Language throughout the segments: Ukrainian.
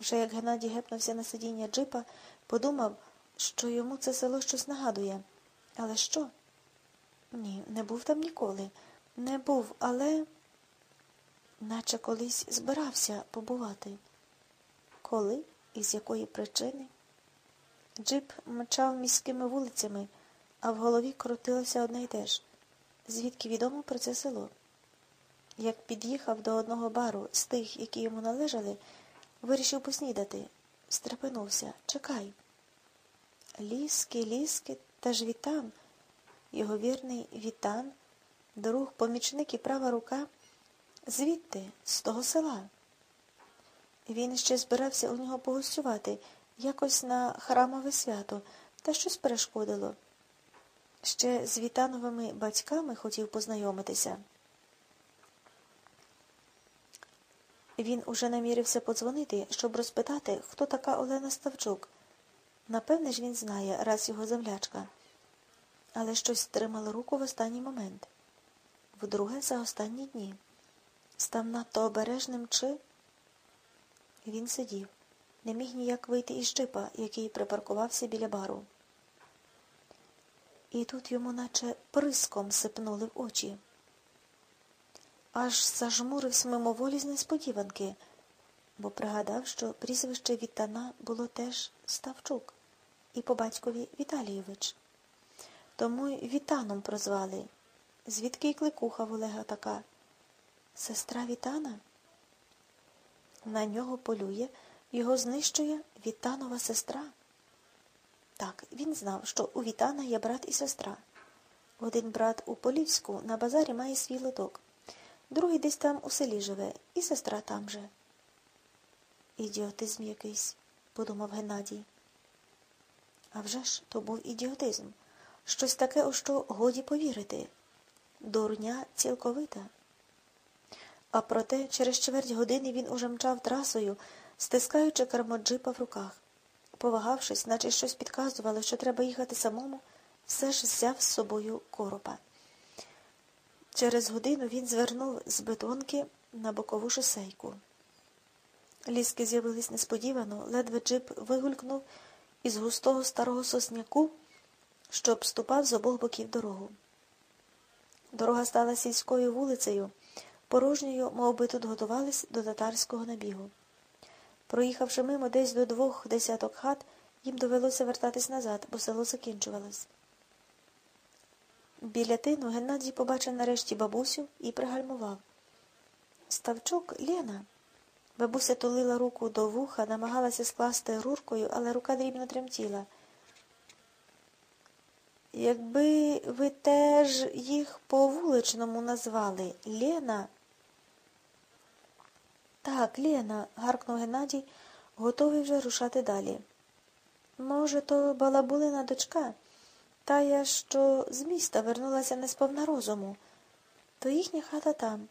Вже як Геннадій гепнувся на сидіння джипа, подумав, що йому це село щось нагадує. Але що? Ні, не був там ніколи. Не був, але наче колись збирався побувати. Коли і з якої причини? Джип мчав міськими вулицями, а в голові крутилося одне й те ж. Звідки відомо про це село? Як під'їхав до одного бару з тих, які йому належали, вирішив поснідати. Стрепенувся. Чекай. Ліски, ліски, та ж вітан. Його вірний вітан, друг, помічник і права рука. Звідти, з того села. Він ще збирався у нього погостювати якось на храмове свято, та щось перешкодило. Ще з Вітановими батьками хотів познайомитися. Він уже намірився подзвонити, щоб розпитати, хто така Олена Ставчук. Напевне ж він знає, раз його землячка. Але щось стримало руку в останній момент. Вдруге, за останні дні. Став надто обережним чи. Він сидів, не міг ніяк вийти із джипа, який припаркувався біля бару. І тут йому наче приском сипнули в очі. Аж зажмурився мимоволі з несподіванки, бо пригадав, що прізвище Вітана було теж Ставчук і по батькові Віталійович. Тому й Вітаном прозвали. Звідки й кликуха в Олега така? Сестра Вітана? На нього полює, його знищує Вітанова сестра. Так, він знав, що у Вітана є брат і сестра. Один брат у Полівську на базарі має свій лоток, другий десь там у селі живе, і сестра там же. Ідіотизм якийсь, подумав Геннадій. А вже ж то був ідіотизм. Щось таке, у що годі повірити. Дурня цілковита. А проте через чверть години він уже мчав трасою, стискаючи кермо джипа в руках. Повагавшись, наче щось підказувало, що треба їхати самому, все ж взяв з собою коропа. Через годину він звернув з бетонки на бокову шосейку. Ліски з'явились несподівано, ледве джип вигулькнув із густого старого сосняку, що обступав з обох боків дорогу. Дорога стала сільською вулицею, порожньою, мов би тут готувались до татарського набігу. Проїхавши мимо десь до двох десяток хат, їм довелося вертатись назад, бо село закінчувалось. Біля тину Геннадій побачив нарешті бабусю і пригальмував. Ставчук Лена. Бабуся тулила руку до вуха, намагалася скласти руркою, але рука дрібно тремтіла. Якби ви теж їх по вуличному назвали Лена. Так, Лена, гаркнув Геннадій, готовий вже рушати далі. Може, то балабулина дочка, тая, що з міста вернулася не сповна розуму, то їхня хата там.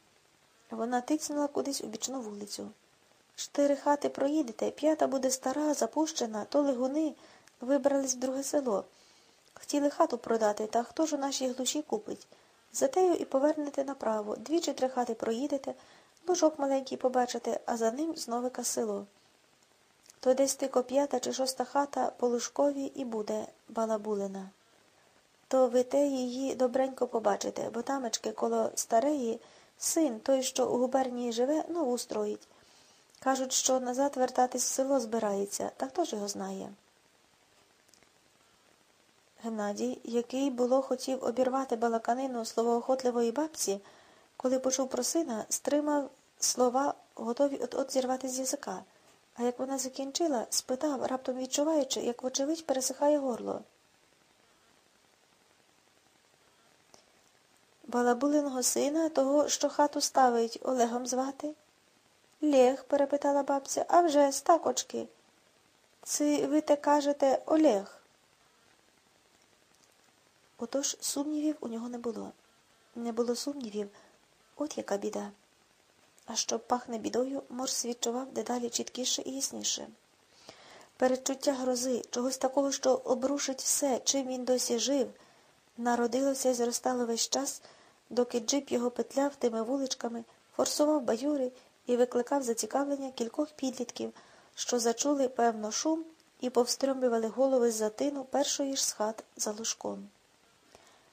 Вона тицнула кудись у бічну вулицю. Чотири хати проїдете, п'ята буде стара, запущена, то лигуни вибрались в друге село. Хотіли хату продати, та хто ж у нашій глуші купить? Затею і повернете направо, дві чи три хати проїдете, лужок маленький побачите, а за ним зновика село. То десь тико п'ята чи шоста хата по лужкові і буде балабулина. То ви те її добренько побачите, бо тамечки коло стареї син, той, що у губернії живе, нову строїть. Кажуть, що назад вертатись в село збирається, та хто ж його знає? Геннадій, який було хотів обірвати балаканину словоохотливої бабці, коли почув про сина, стримав слова, готові от от зірвати з язика. А як вона закінчила, спитав, раптом відчуваючи, як, вочевидь, пересихає горло. Балабулиного сина, того, що хату ставить, Олегом звати? Лег, перепитала бабця, а вже стакочки. Це ви те кажете Олег. Отож сумнівів у нього не було. Не було сумнівів, от яка біда. А що пахне бідою, Морс відчував дедалі чіткіше і ясніше. Передчуття грози, чогось такого, що обрушить все, чим він досі жив, народилося і зростало весь час, доки джип його петляв тими вуличками, форсував баюри і викликав зацікавлення кількох підлітків, що зачули, певно, шум і повстрьомлювали голови з-за тину першої ж з хат за лужком.